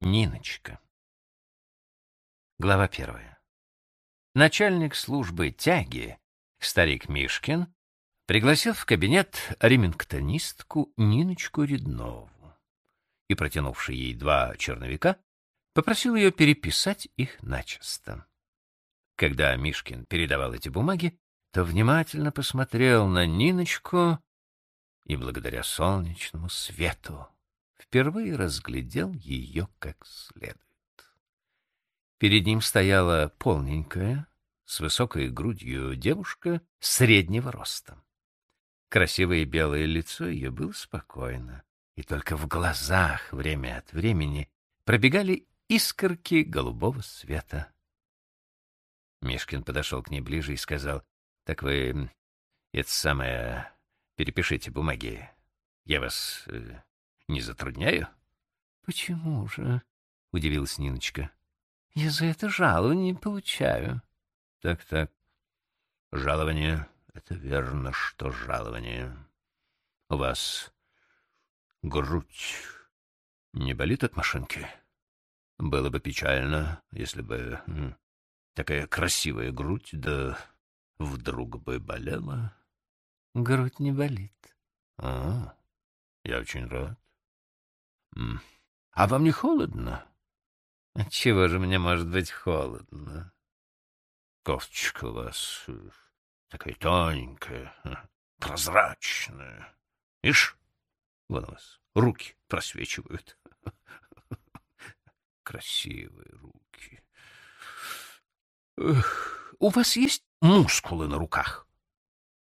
Ниночка. Глава первая. Начальник службы тяги, старик Мишкин, пригласил в кабинет ремингтонистку Ниночку Реднову и, протянувший ей два черновика, попросил ее переписать их начисто. Когда Мишкин передавал эти бумаги, то внимательно посмотрел на Ниночку и, благодаря солнечному свету, впервые разглядел ее как следует. Перед ним стояла полненькая, с высокой грудью девушка среднего роста. Красивое белое лицо ее было спокойно, и только в глазах время от времени пробегали искорки голубого света. Мишкин подошел к ней ближе и сказал, — Так вы, это самое, перепишите бумаги. Я вас э, не затрудняю? — Почему же? — удивилась Ниночка. — Я за это жалование получаю. Так, так. Жалование — это верно, что жалование. У вас грудь не болит от машинки? Было бы печально, если бы такая красивая грудь, да вдруг бы болела. Грудь не болит. А, я очень рад. А вам не холодно? Чего же мне может быть холодно? Кофточка у вас э, такая тоненькая, э, прозрачная. Ишь, вон у вас руки просвечивают. Красивые руки. У вас есть мускулы на руках?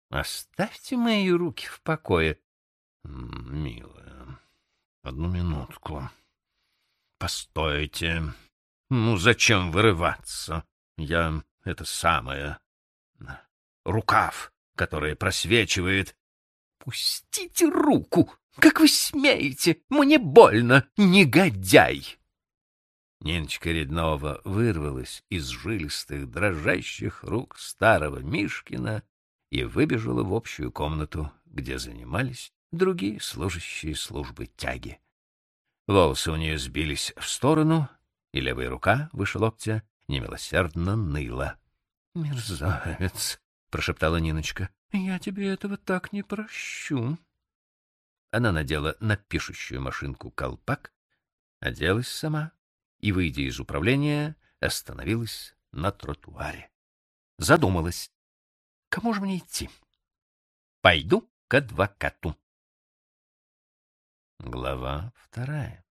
Оставьте мои руки в покое. Милая, одну минутку. Постойте. Ну, зачем вырываться? Я это самое... Рукав, который просвечивает. Пустите руку! Как вы смеете? Мне больно, негодяй! Ниночка Реднова вырвалась из жилистых, дрожащих рук старого Мишкина и выбежала в общую комнату, где занимались другие служащие службы тяги. Волосы у нее сбились в сторону, и левая рука выше локтя немилосердно ныла. — Мерзавец! — прошептала Ниночка. — Я тебе этого так не прощу. Она надела на пишущую машинку колпак, оделась сама и, выйдя из управления, остановилась на тротуаре. Задумалась. Кому же мне идти? Пойду к адвокату. Глава вторая.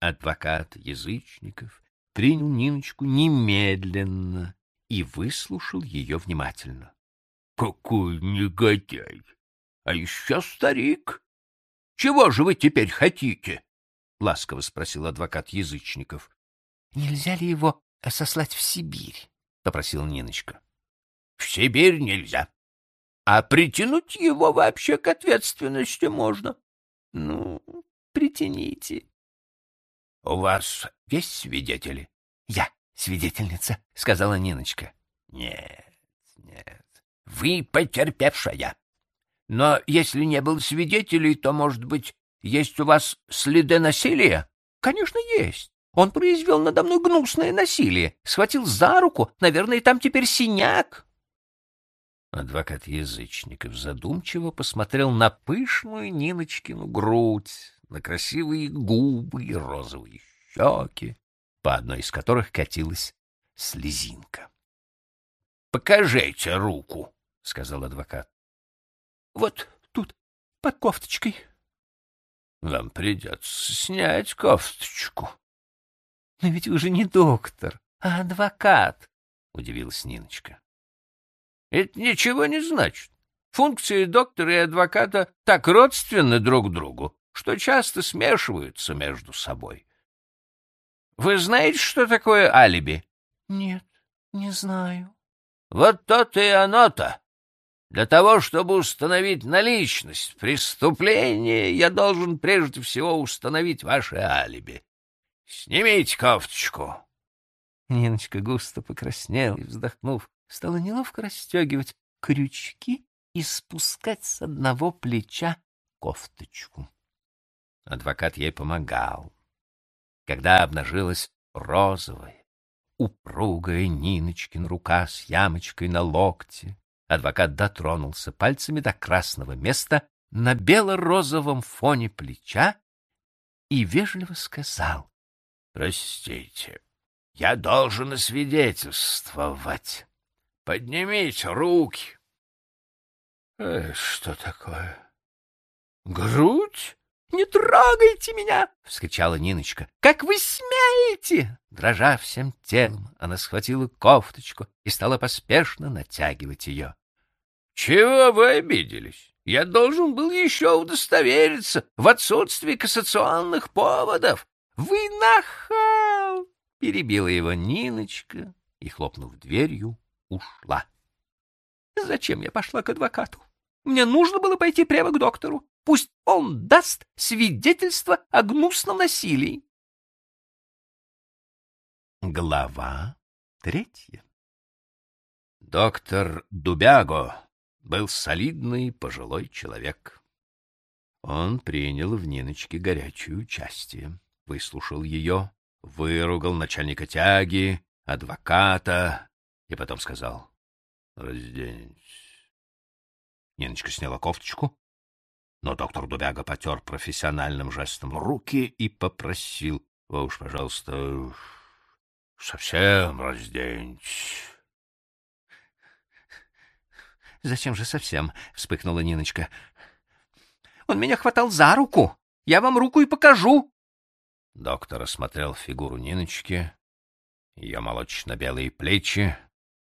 Адвокат Язычников принял Ниночку немедленно и выслушал ее внимательно. — Какой негодяй! А еще старик! Чего же вы теперь хотите? — ласково спросил адвокат Язычников. — Нельзя ли его сослать в Сибирь? — попросила Ниночка. — В Сибирь нельзя. А притянуть его вообще к ответственности можно. Ну, притяните. — У вас есть свидетели? — Я свидетельница, — сказала Ниночка. — Нет, нет, вы потерпевшая. Но если не было свидетелей, то, может быть, есть у вас следы насилия? — Конечно, есть. Он произвел надо мной гнусное насилие, схватил за руку, наверное, там теперь синяк. Адвокат Язычников задумчиво посмотрел на пышную Ниночкину грудь, на красивые губы и розовые щеки, по одной из которых катилась слезинка. — Покажите руку, — сказал адвокат. — Вот тут, под кофточкой. — Вам придется снять кофточку. — Но ведь вы же не доктор, а адвокат, — удивилась Ниночка. — Это ничего не значит. Функции доктора и адвоката так родственны друг другу, что часто смешиваются между собой. Вы знаете, что такое алиби? Нет, не знаю. Вот то-то и оно-то. Для того, чтобы установить наличность преступления, я должен прежде всего установить ваше алиби. Снимите кофточку. Ниночка густо покраснела и, вздохнув, стала неловко расстегивать крючки и спускать с одного плеча кофточку. Адвокат ей помогал. когда обнажилась розовая, упругая Ниночкина рука с ямочкой на локте. Адвокат дотронулся пальцами до красного места на бело-розовом фоне плеча и вежливо сказал. — Простите, я должен освидетельствовать. Поднимите руки. Э, что такое? Грудь? Не трогайте меня! вскричала Ниночка. Как вы смеете? Дрожа всем телом, она схватила кофточку и стала поспешно натягивать ее. Чего вы обиделись? Я должен был еще удостовериться в отсутствии кассационных поводов. Вы нахал! перебила его Ниночка и, хлопнув дверью, ушла. Зачем я пошла к адвокату? Мне нужно было пойти прямо к доктору. Пусть он даст свидетельство о гнусном насилии. Глава третья Доктор Дубяго был солидный пожилой человек. Он принял в Ниночке горячее участие, выслушал ее, выругал начальника тяги, адвоката и потом сказал «Разденьтесь». Ниночка сняла кофточку, но доктор Дубяга потер профессиональным жестом руки и попросил «Вы уж, пожалуйста, совсем разденьтесь». «Зачем же совсем?» — вспыхнула Ниночка. «Он меня хватал за руку. Я вам руку и покажу». Доктор осмотрел фигуру Ниночки, ее молочно-белые плечи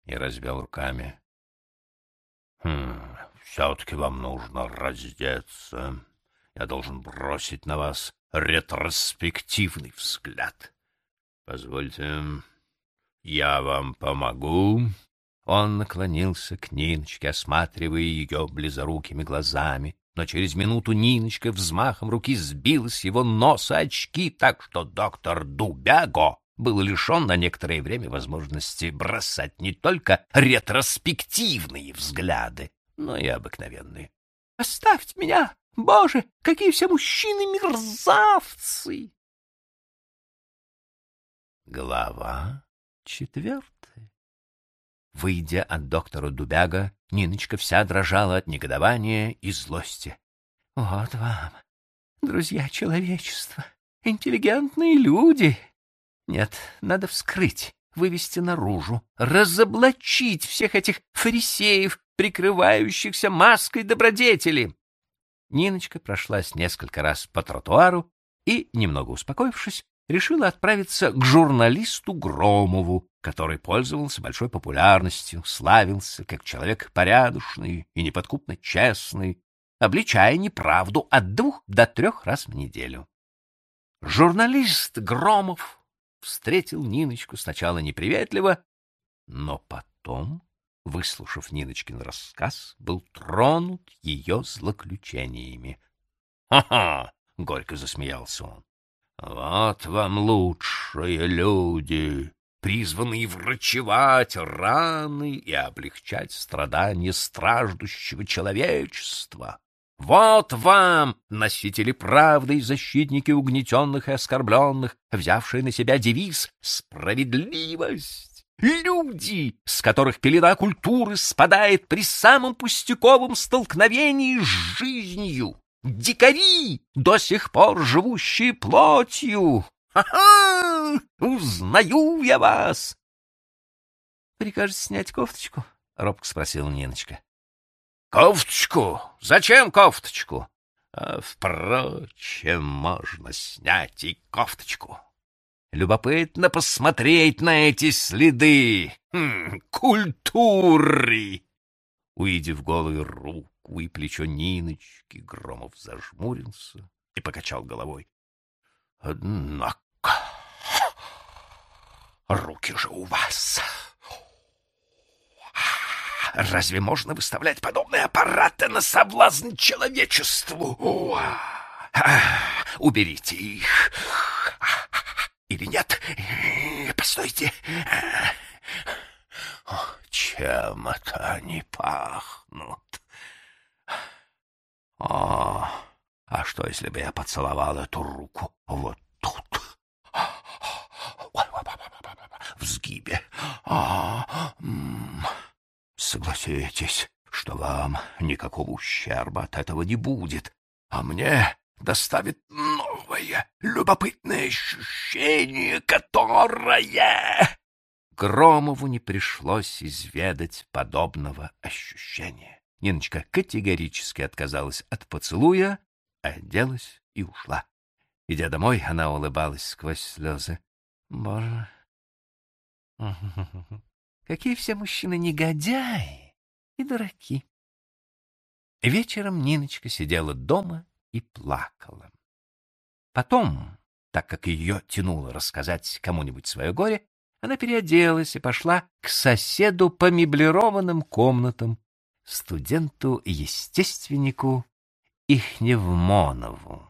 и разбил руками. «Хм, все-таки вам нужно раздеться. Я должен бросить на вас ретроспективный взгляд. Позвольте, я вам помогу». Он наклонился к Ниночке, осматривая ее близорукими глазами, но через минуту Ниночка взмахом руки сбила с его носа очки, так что доктор Дубяго был лишен на некоторое время возможности бросать не только ретроспективные взгляды, но и обыкновенные. «Оставьте меня! Боже, какие все мужчины мерзавцы!» Глава четвертая Выйдя от доктора Дубяга, Ниночка вся дрожала от негодования и злости. — Вот вам, друзья человечества, интеллигентные люди! Нет, надо вскрыть, вывести наружу, разоблачить всех этих фарисеев, прикрывающихся маской добродетели. Ниночка прошлась несколько раз по тротуару и, немного успокоившись, решила отправиться к журналисту Громову, который пользовался большой популярностью, славился как человек порядочный и неподкупно честный, обличая неправду от двух до трех раз в неделю. Журналист Громов встретил Ниночку сначала неприветливо, но потом, выслушав Ниночкин рассказ, был тронут ее злоключениями. «Ха — горько засмеялся он. Вот вам лучшие люди, призванные врачевать раны и облегчать страдания страждущего человечества. Вот вам, носители правды и защитники угнетенных и оскорбленных, взявшие на себя девиз «Справедливость». Люди, с которых пелена культуры спадает при самом пустяковом столкновении с жизнью дикари, до сих пор живущие плотью. Ха-ха! Узнаю я вас! — Прикажете снять кофточку? — робко спросила Ниночка. — Кофточку? Зачем кофточку? А, впрочем, можно снять и кофточку. Любопытно посмотреть на эти следы хм, культуры. Увидев голую руку и плечо Ниночки, Громов зажмурился и покачал головой. — Однако, руки же у вас. Разве можно выставлять подобные аппараты на соблазн человечеству? Уберите их. Или нет? Постойте. Чем это они пахнут? О, а что, если бы я поцеловал эту руку вот тут? в сгибе. А, согласитесь, что вам никакого ущерба от этого не будет, а мне доставит новое, любопытное ощущение, которое... Громову не пришлось изведать подобного ощущения. Ниночка категорически отказалась от поцелуя, оделась и ушла. Идя домой, она улыбалась сквозь слезы. Боже, какие все мужчины негодяи и дураки. Вечером Ниночка сидела дома и плакала. Потом, так как ее тянуло рассказать кому-нибудь свое горе, она переоделась и пошла к соседу по меблированным комнатам, студенту-естественнику Ихневмонову.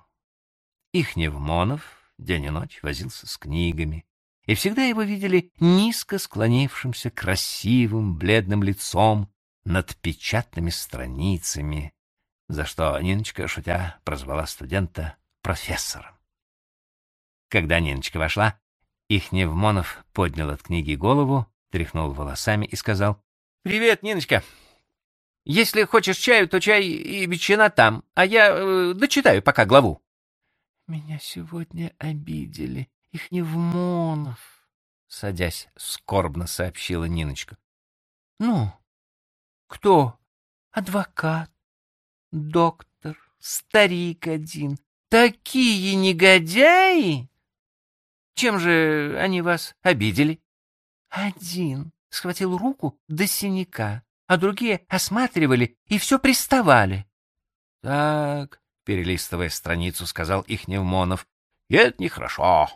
Ихневмонов день и ночь возился с книгами, и всегда его видели низко склонившимся красивым бледным лицом над печатными страницами, за что Ниночка, шутя, прозвала студента профессором. Когда Ниночка вошла, Ихневмонов поднял от книги голову, тряхнул волосами и сказал, «Привет, Ниночка. Если хочешь чаю, то чай и ветчина там, а я э, дочитаю пока главу». «Меня сегодня обидели, Ихневмонов», — садясь, скорбно сообщила Ниночка. «Ну, кто? Адвокат, доктор, старик один. Такие негодяи! Чем же они вас обидели? Один схватил руку до синяка, а другие осматривали и все приставали. — Так, — перелистывая страницу, сказал Ихневмонов, — это нехорошо.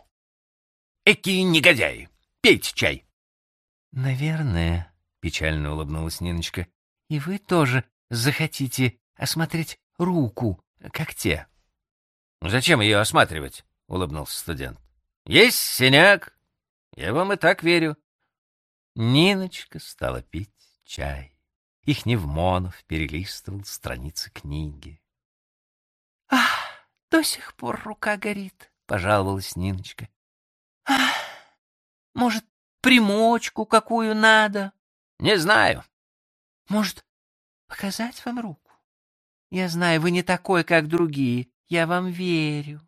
Эки негодяи! Пейте чай! — Наверное, — печально улыбнулась Ниночка, — и вы тоже захотите осмотреть руку, как те. — Зачем ее осматривать? — улыбнулся студент. — Есть синяк. Я вам и так верю. Ниночка стала пить чай. Их Невмонов перелистывал страницы книги. — Ах, до сих пор рука горит, — пожаловалась Ниночка. — Ах, может, примочку какую надо? — Не знаю. — Может, показать вам руку? Я знаю, вы не такой, как другие. Я вам верю.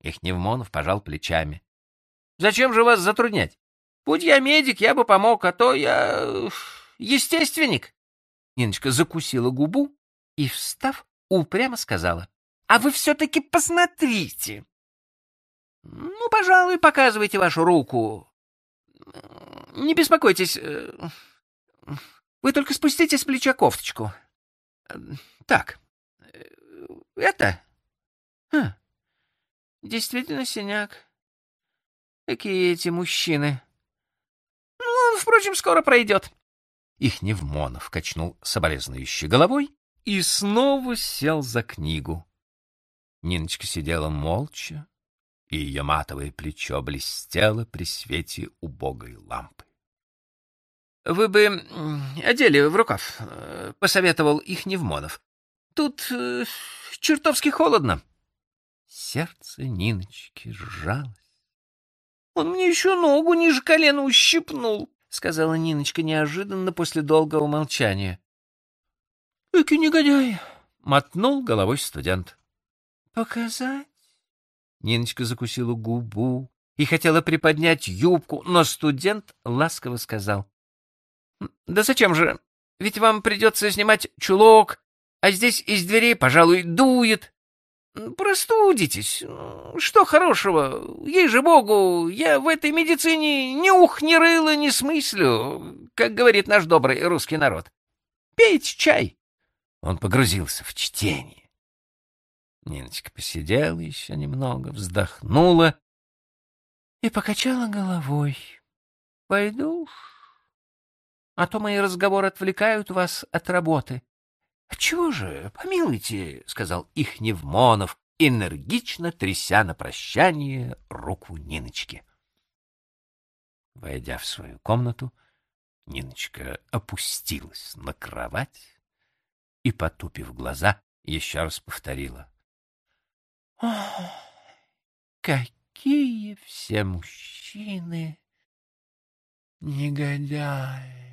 Ихневмонов пожал плечами. — Зачем же вас затруднять? Будь я медик, я бы помог, а то я... Естественник. Ниночка закусила губу и, встав, упрямо сказала. — А вы все-таки посмотрите. — Ну, пожалуй, показывайте вашу руку. Не беспокойтесь. Э, вы только спустите с плеча кофточку. Так, это? Хм. Действительно синяк. Какие эти мужчины. Ну, он, впрочем, скоро пройдет. Их Невмонов качнул соболезнующей головой и снова сел за книгу. Ниночка сидела молча, и ее матовое плечо блестело при свете убогой лампы. — Вы бы одели в рукав, э, — посоветовал их Невмонов. — Тут э, чертовски холодно. Сердце Ниночки сжалось. — Он мне еще ногу ниже колена ущипнул, — сказала Ниночка неожиданно после долгого молчания. — Эки негодяй! — мотнул головой студент. — Показать? Ниночка закусила губу и хотела приподнять юбку, но студент ласково сказал. — Да зачем же? Ведь вам придется снимать чулок, а здесь из дверей, пожалуй, дует. Простудитесь. Что хорошего? Ей же богу, я в этой медицине ни ух, ни рыла не смыслю, как говорит наш добрый русский народ. Пейте чай. Он погрузился в чтение. Ниночка посидела еще немного, вздохнула и покачала головой. Пойду а то мои разговоры отвлекают вас от работы. — Чего же, помилуйте, — сказал Ихневмонов, энергично тряся на прощание руку Ниночки. Войдя в свою комнату, Ниночка опустилась на кровать и, потупив глаза, еще раз повторила. — Какие все мужчины негодяи.